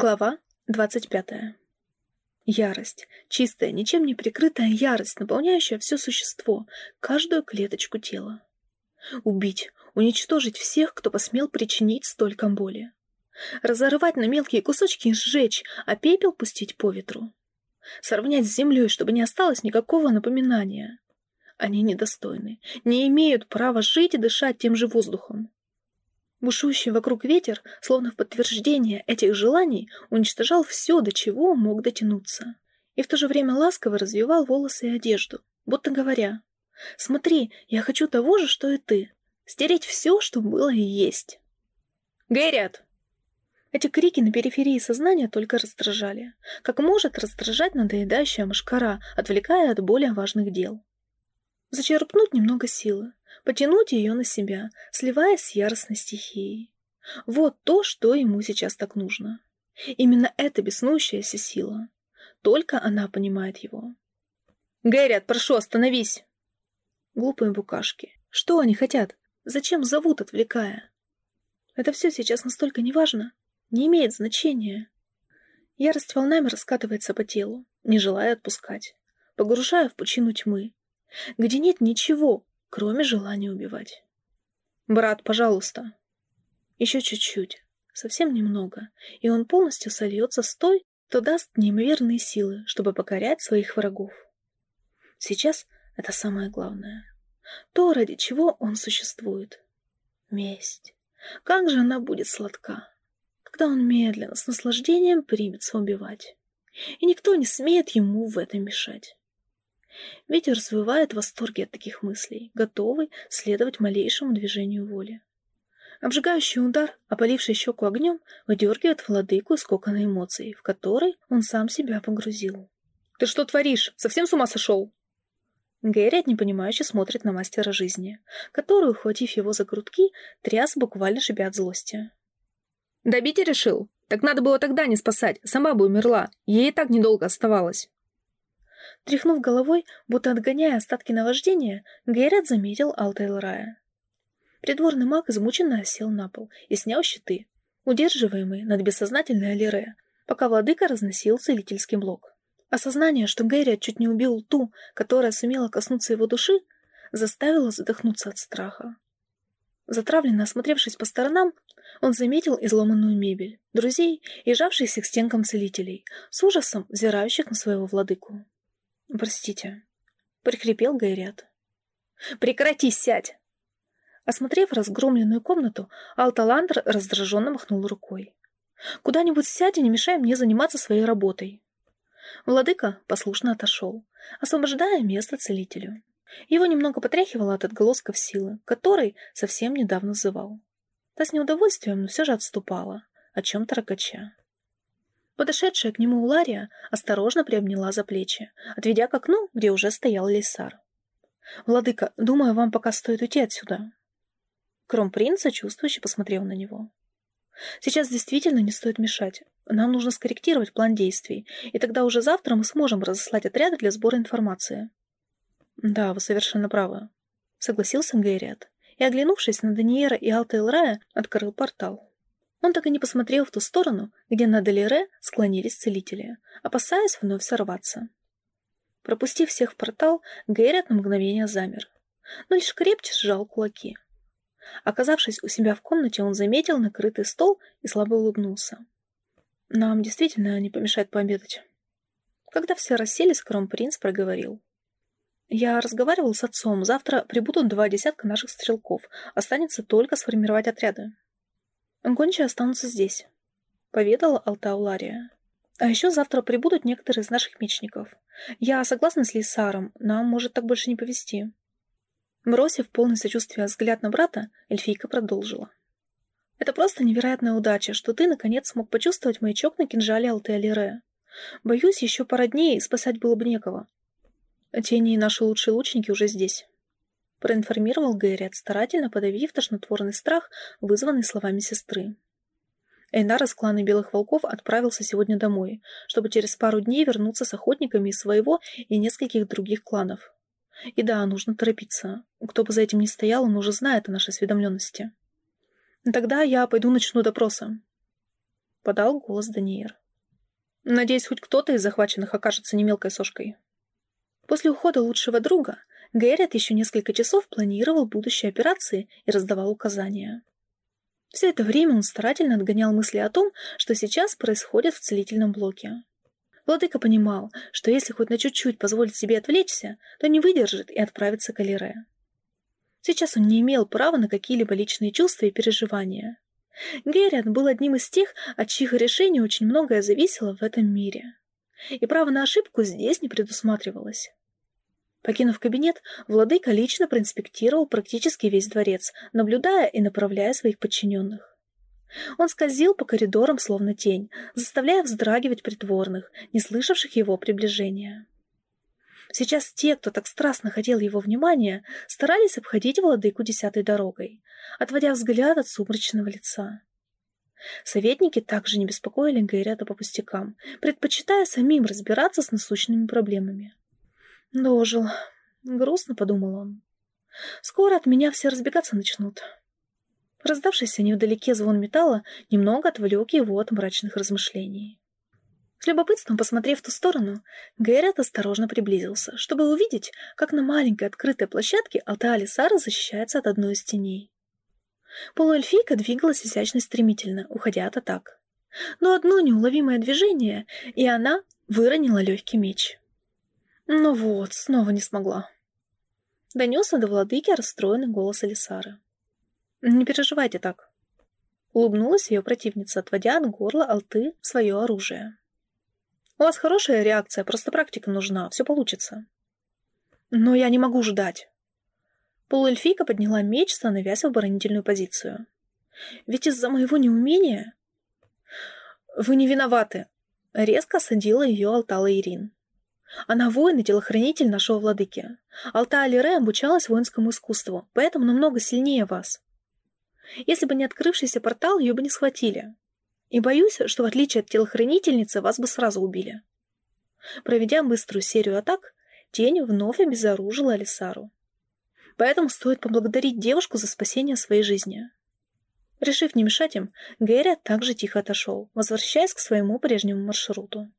Глава двадцать пятая. Ярость. Чистая, ничем не прикрытая ярость, наполняющая все существо, каждую клеточку тела. Убить, уничтожить всех, кто посмел причинить столько боли. Разорвать на мелкие кусочки и сжечь, а пепел пустить по ветру. Сравнять с землей, чтобы не осталось никакого напоминания. Они недостойны, не имеют права жить и дышать тем же воздухом. Бушующий вокруг ветер, словно в подтверждение этих желаний, уничтожал все, до чего мог дотянуться. И в то же время ласково развивал волосы и одежду, будто говоря, «Смотри, я хочу того же, что и ты. Стереть все, что было и есть». «Гэрят!» Эти крики на периферии сознания только раздражали. Как может раздражать надоедающая мышкара, отвлекая от более важных дел. Зачерпнуть немного силы, потянуть ее на себя, сливаясь с яростной стихией. Вот то, что ему сейчас так нужно. Именно эта беснующаяся сила. Только она понимает его. «Гэрриат, прошу, остановись!» Глупые букашки. Что они хотят? Зачем зовут, отвлекая? Это все сейчас настолько неважно. Не имеет значения. Ярость волнами раскатывается по телу, не желая отпускать, погружая в пучину тьмы, где нет ничего, кроме желания убивать. «Брат, пожалуйста!» Еще чуть-чуть, совсем немного, и он полностью сольется с той, кто даст неимоверные силы, чтобы покорять своих врагов. Сейчас это самое главное. То, ради чего он существует. Месть. Как же она будет сладка, когда он медленно, с наслаждением примется убивать. И никто не смеет ему в этом мешать. Ветер развивает восторги от таких мыслей, готовый следовать малейшему движению воли. Обжигающий удар, опаливший щеку огнем, выдергивает владыку из кокона эмоций, в который он сам себя погрузил. «Ты что творишь? Совсем с ума сошел?» Гэрри непонимающе смотрит на мастера жизни, который, ухватив его за грудки, тряс буквально шипя от злости. «Добить решил? Так надо было тогда не спасать, сама бы умерла, ей и так недолго оставалось». Тряхнув головой, будто отгоняя остатки наваждения, Гейрат заметил Алтейл Рая. Придворный маг измученно осел на пол и снял щиты, удерживаемые над бессознательной Алире, пока владыка разносил целительский блок. Осознание, что Гэрриат чуть не убил ту, которая сумела коснуться его души, заставило задохнуться от страха. Затравленно осмотревшись по сторонам, он заметил изломанную мебель, друзей и жавшихся к стенкам целителей, с ужасом взирающих на своего владыку. «Простите», — прихрипел Гайрят. «Прекрати, сядь!» Осмотрев разгромленную комнату, Алталандр раздраженно махнул рукой. «Куда-нибудь сядь и не мешай мне заниматься своей работой». Владыка послушно отошел, освобождая место целителю. Его немного потряхивало от отголосков силы, который совсем недавно взывал. Та с неудовольствием, но все же отступала, о чем-то ракача. Подошедшая к нему Улария осторожно приобняла за плечи, отведя к окну, где уже стоял Лейсар. «Владыка, думаю, вам пока стоит уйти отсюда». Кромпринц сочувствующе посмотрел на него. «Сейчас действительно не стоит мешать. Нам нужно скорректировать план действий, и тогда уже завтра мы сможем разослать отряды для сбора информации». «Да, вы совершенно правы», — согласился Гайриат, и, оглянувшись на Даниэра и Алтейлрая, открыл портал. Он так и не посмотрел в ту сторону, где на Делире склонились целители, опасаясь вновь сорваться. Пропустив всех в портал, Гейрет на мгновение замер, но лишь крепче сжал кулаки. Оказавшись у себя в комнате, он заметил накрытый стол и слабо улыбнулся. «Нам действительно не помешает пообедать». Когда все расселись, Кромпринц проговорил. «Я разговаривал с отцом. Завтра прибудут два десятка наших стрелков. Останется только сформировать отряды. Гончие останутся здесь», — поведала Алтаулария. «А еще завтра прибудут некоторые из наших мечников. Я согласна с Лисаром, нам может так больше не повезти». Бросив полный сочувствия взгляд на брата, эльфийка продолжила. «Это просто невероятная удача, что ты, наконец, смог почувствовать маячок на кинжале Алтеалире. Боюсь, еще пара дней спасать было бы некого. Тени и наши лучшие лучники уже здесь» проинформировал Гэри, старательно подавив тошнотворный страх, вызванный словами сестры. Эйнар из клана Белых Волков отправился сегодня домой, чтобы через пару дней вернуться с охотниками из своего и нескольких других кланов. И да, нужно торопиться. Кто бы за этим ни стоял, он уже знает о нашей осведомленности. Тогда я пойду начну допросы. подал голос Даниэр. «Надеюсь, хоть кто-то из захваченных окажется не мелкой сошкой». После ухода лучшего друга Гэррит еще несколько часов планировал будущие операции и раздавал указания. Все это время он старательно отгонял мысли о том, что сейчас происходит в целительном блоке. Владыка понимал, что если хоть на чуть-чуть позволить себе отвлечься, то не выдержит и отправится к Алире. Сейчас он не имел права на какие-либо личные чувства и переживания. Герриат был одним из тех, от чьих решений очень многое зависело в этом мире. И право на ошибку здесь не предусматривалось. Покинув кабинет, владыка лично проинспектировал практически весь дворец, наблюдая и направляя своих подчиненных. Он скользил по коридорам, словно тень, заставляя вздрагивать притворных, не слышавших его приближения. Сейчас те, кто так страстно хотел его внимания, старались обходить владыку десятой дорогой, отводя взгляд от сумрачного лица. Советники также не беспокоили Гайрята по пустякам, предпочитая самим разбираться с насущными проблемами. Дожил. Грустно подумал он. Скоро от меня все разбегаться начнут. Раздавшийся невдалеке звон металла немного отвлек его от мрачных размышлений. С любопытством посмотрев в ту сторону, Гэррет осторожно приблизился, чтобы увидеть, как на маленькой открытой площадке Алтаа Сара защищается от одной из теней. Полуэльфийка двигалась изящно стремительно, уходя от атак. Но одно неуловимое движение, и она выронила легкий меч. Ну вот, снова не смогла. Донесся до владыки расстроенный голос Алисары. Не переживайте так. Улыбнулась ее противница, отводя от горла Алты свое оружие. У вас хорошая реакция, просто практика нужна, все получится. Но я не могу ждать. Полуэльфийка подняла меч, становясь в оборонительную позицию. Ведь из-за моего неумения... Вы не виноваты. Резко осадила ее Алтала Ирин. Она воин и телохранитель нашего владыки. Алта Алире обучалась воинскому искусству, поэтому намного сильнее вас. Если бы не открывшийся портал, ее бы не схватили. И боюсь, что в отличие от телохранительницы, вас бы сразу убили. Проведя быструю серию атак, тень вновь обезоружила Алисару. Поэтому стоит поблагодарить девушку за спасение своей жизни. Решив не мешать им, Гэри также тихо отошел, возвращаясь к своему прежнему маршруту.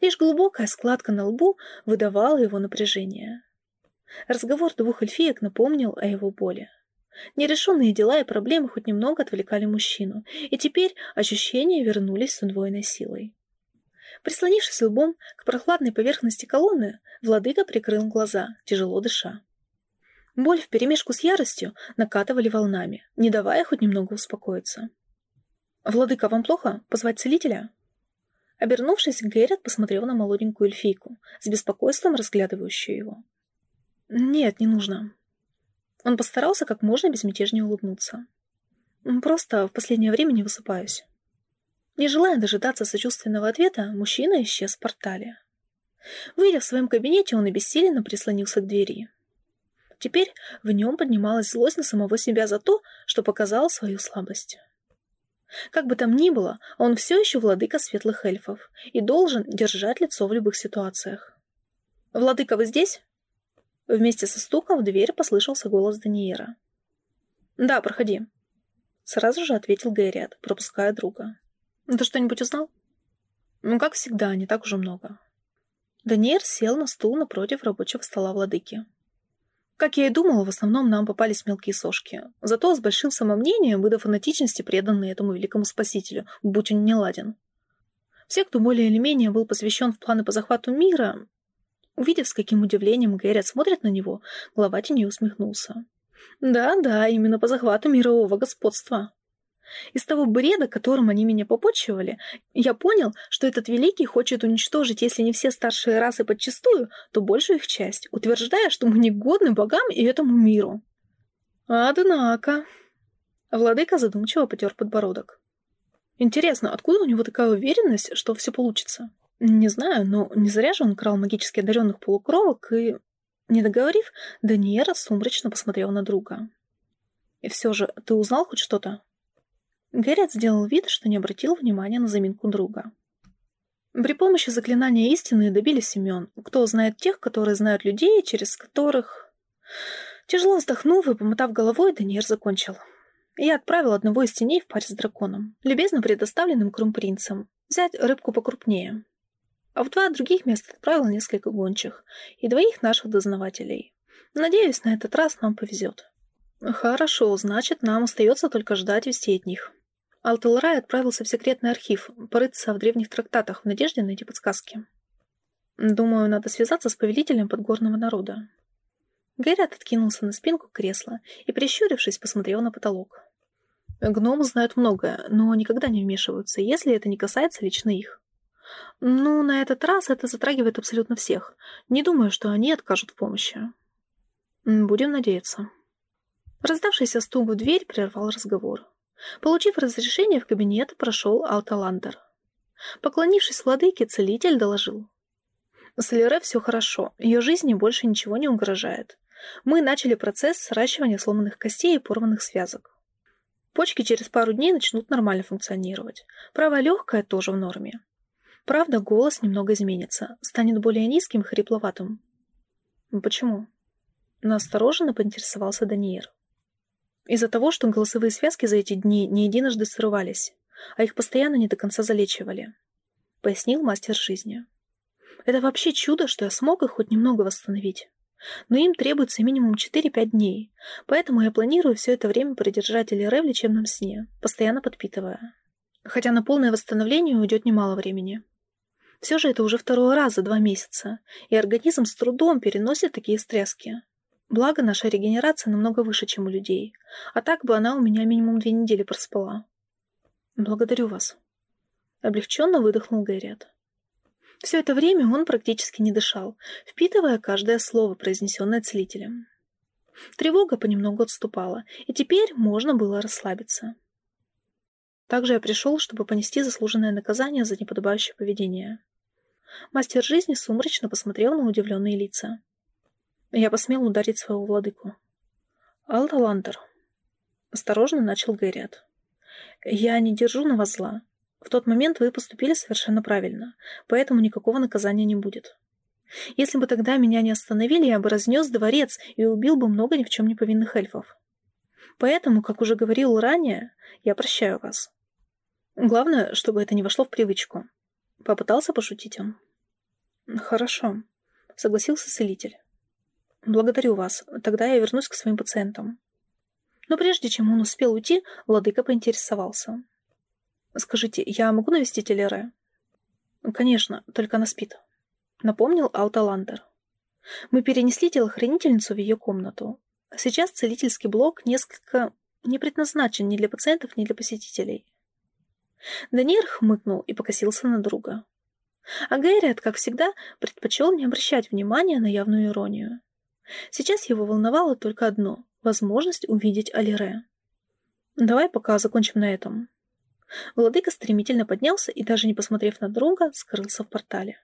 Лишь глубокая складка на лбу выдавала его напряжение. Разговор двух эльфиек напомнил о его боли. Нерешенные дела и проблемы хоть немного отвлекали мужчину, и теперь ощущения вернулись с удвоенной силой. Прислонившись лбом к прохладной поверхности колонны, владыка прикрыл глаза, тяжело дыша. Боль вперемешку с яростью накатывали волнами, не давая хоть немного успокоиться. «Владыка, вам плохо? Позвать целителя?» Обернувшись, Гэррит посмотрел на молоденькую эльфийку, с беспокойством разглядывающую его. «Нет, не нужно». Он постарался как можно безмятежнее улыбнуться. «Просто в последнее время не высыпаюсь». Не желая дожидаться сочувственного ответа, мужчина исчез в портале. Выйдя в своем кабинете, он обессиленно прислонился к двери. Теперь в нем поднималась злость на самого себя за то, что показал свою слабость. Как бы там ни было, он все еще владыка светлых эльфов и должен держать лицо в любых ситуациях. «Владыка, вы здесь?» Вместе со стуком в дверь послышался голос Даниера. «Да, проходи», — сразу же ответил Гэриат, пропуская друга. «Ты что-нибудь узнал?» «Ну, как всегда, не так уже много». Даниэр сел на стул напротив рабочего стола владыки. Как я и думала, в основном нам попались мелкие сошки. Зато с большим самомнением выдав фанатичности, преданные этому великому спасителю, будь он не ладен. Все, кто более или менее был посвящен в планы по захвату мира, увидев, с каким удивлением Гэррит смотрит на него, глава тени усмехнулся. Да-да, именно по захвату мирового господства. Из того бреда, которым они меня попочивали, я понял, что этот великий хочет уничтожить, если не все старшие расы подчистую, то большую их часть, утверждая, что мы негодны богам и этому миру. Однако... Владыка задумчиво потер подбородок. Интересно, откуда у него такая уверенность, что все получится? Не знаю, но не зря же он крал магически одаренных полукровок и... Не договорив, Даниэра сумрачно посмотрел на друга. «И все же, ты узнал хоть что-то?» Гэррит сделал вид, что не обратил внимания на заминку друга. При помощи заклинания истины добились имен. Кто знает тех, которые знают людей, через которых... Тяжело вздохнув и помотав головой, Даниэр закончил. Я отправил одного из теней в паре с драконом, любезно предоставленным кромпринцем, взять рыбку покрупнее. А в два других места отправил несколько гончих и двоих наших дознавателей. Надеюсь, на этот раз нам повезет. Хорошо, значит, нам остается только ждать вести от них. Алтелрай отправился в секретный архив, порыться в древних трактатах в надежде найти подсказки. Думаю, надо связаться с повелителем подгорного народа. Гэрят откинулся на спинку кресла и, прищурившись, посмотрел на потолок. Гномы знают многое, но никогда не вмешиваются, если это не касается лично их. Ну, на этот раз это затрагивает абсолютно всех. Не думаю, что они откажут в помощи. Будем надеяться. Раздавшийся стук в дверь прервал разговор. Получив разрешение, в кабинет прошел Алталандер. Поклонившись владыке, целитель доложил. С Лере все хорошо, ее жизни больше ничего не угрожает. Мы начали процесс сращивания сломанных костей и порванных связок. Почки через пару дней начнут нормально функционировать. Правая легкая тоже в норме. Правда, голос немного изменится, станет более низким и хрипловатым. Почему? Настороженно поинтересовался Даниэр. Из-за того, что голосовые связки за эти дни не единожды срывались, а их постоянно не до конца залечивали, пояснил мастер жизни. Это вообще чудо, что я смог их хоть немного восстановить. Но им требуется минимум 4-5 дней, поэтому я планирую все это время продержать Элире в лечебном сне, постоянно подпитывая. Хотя на полное восстановление уйдет немало времени. Все же это уже второй раз за два месяца, и организм с трудом переносит такие стресски. Благо, наша регенерация намного выше, чем у людей, а так бы она у меня минимум две недели проспала. Благодарю вас. Облегченно выдохнул Гэрриет. Все это время он практически не дышал, впитывая каждое слово, произнесенное целителем. Тревога понемногу отступала, и теперь можно было расслабиться. Также я пришел, чтобы понести заслуженное наказание за неподобающее поведение. Мастер жизни сумрачно посмотрел на удивленные лица. Я посмел ударить своего владыку. Алталандер. Осторожно начал Гэрриат. Я не держу на вас зла. В тот момент вы поступили совершенно правильно, поэтому никакого наказания не будет. Если бы тогда меня не остановили, я бы разнес дворец и убил бы много ни в чем не повинных эльфов. Поэтому, как уже говорил ранее, я прощаю вас. Главное, чтобы это не вошло в привычку. Попытался пошутить он. Хорошо, согласился целитель. Благодарю вас. Тогда я вернусь к своим пациентам. Но прежде чем он успел уйти, владыка поинтересовался. «Скажите, я могу навестить Элере?» «Конечно, только она спит», — напомнил Алталандер. «Мы перенесли телохранительницу в ее комнату. Сейчас целительский блок несколько не предназначен ни для пациентов, ни для посетителей. Даниэр хмыкнул и покосился на друга. А Гайрет, как всегда, предпочел не обращать внимания на явную иронию. Сейчас его волновало только одно — возможность увидеть Алире. «Давай пока закончим на этом». Владыка стремительно поднялся и, даже не посмотрев на друга, скрылся в портале.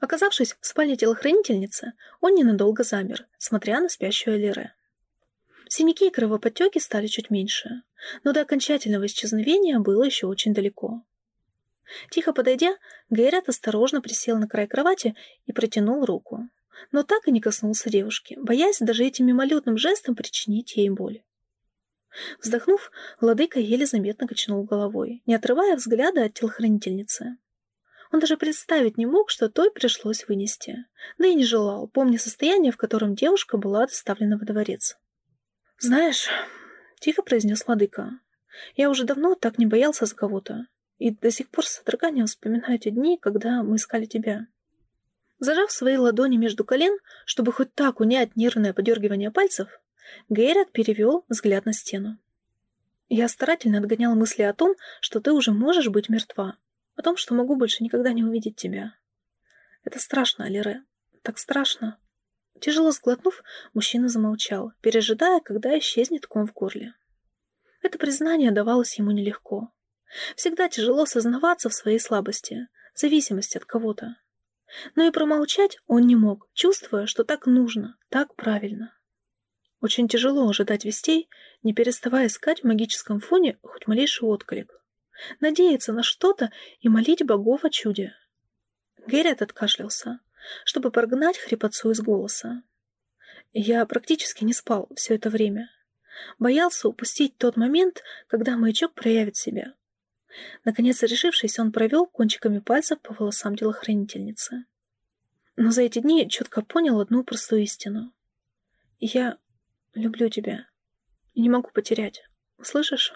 Оказавшись в спальне телохранительницы, он ненадолго замер, смотря на спящую Алире. Синяки и кровоподтеки стали чуть меньше, но до окончательного исчезновения было еще очень далеко. Тихо подойдя, Гайрат осторожно присел на край кровати и протянул руку, но так и не коснулся девушки, боясь даже этим мимолетным жестом причинить ей боль. Вздохнув, владыка еле заметно качнул головой, не отрывая взгляда от телохранительницы. Он даже представить не мог, что той пришлось вынести, да и не желал, помня состояние, в котором девушка была доставлена во дворец. «Знаешь», — тихо произнес владыка, — «я уже давно так не боялся за кого-то, и до сих пор с содроганием вспоминаю те дни, когда мы искали тебя». Зажав свои ладони между колен, чтобы хоть так унять нервное подергивание пальцев, Гейрат перевел взгляд на стену. «Я старательно отгонял мысли о том, что ты уже можешь быть мертва, о том, что могу больше никогда не увидеть тебя. Это страшно, Алире, так страшно». Тяжело сглотнув, мужчина замолчал, пережидая, когда исчезнет ком в горле. Это признание давалось ему нелегко. Всегда тяжело сознаваться в своей слабости, зависимости от кого-то. Но и промолчать он не мог, чувствуя, что так нужно, так правильно. Очень тяжело ожидать вестей, не переставая искать в магическом фоне хоть малейший отклик. Надеяться на что-то и молить богов о чуде. Геррит откашлялся, чтобы прогнать хрипотцу из голоса. Я практически не спал все это время. Боялся упустить тот момент, когда маячок проявит себя. Наконец, решившись, он провел кончиками пальцев по волосам телохранительницы. Но за эти дни четко понял одну простую истину. Я люблю тебя и не могу потерять. Слышишь?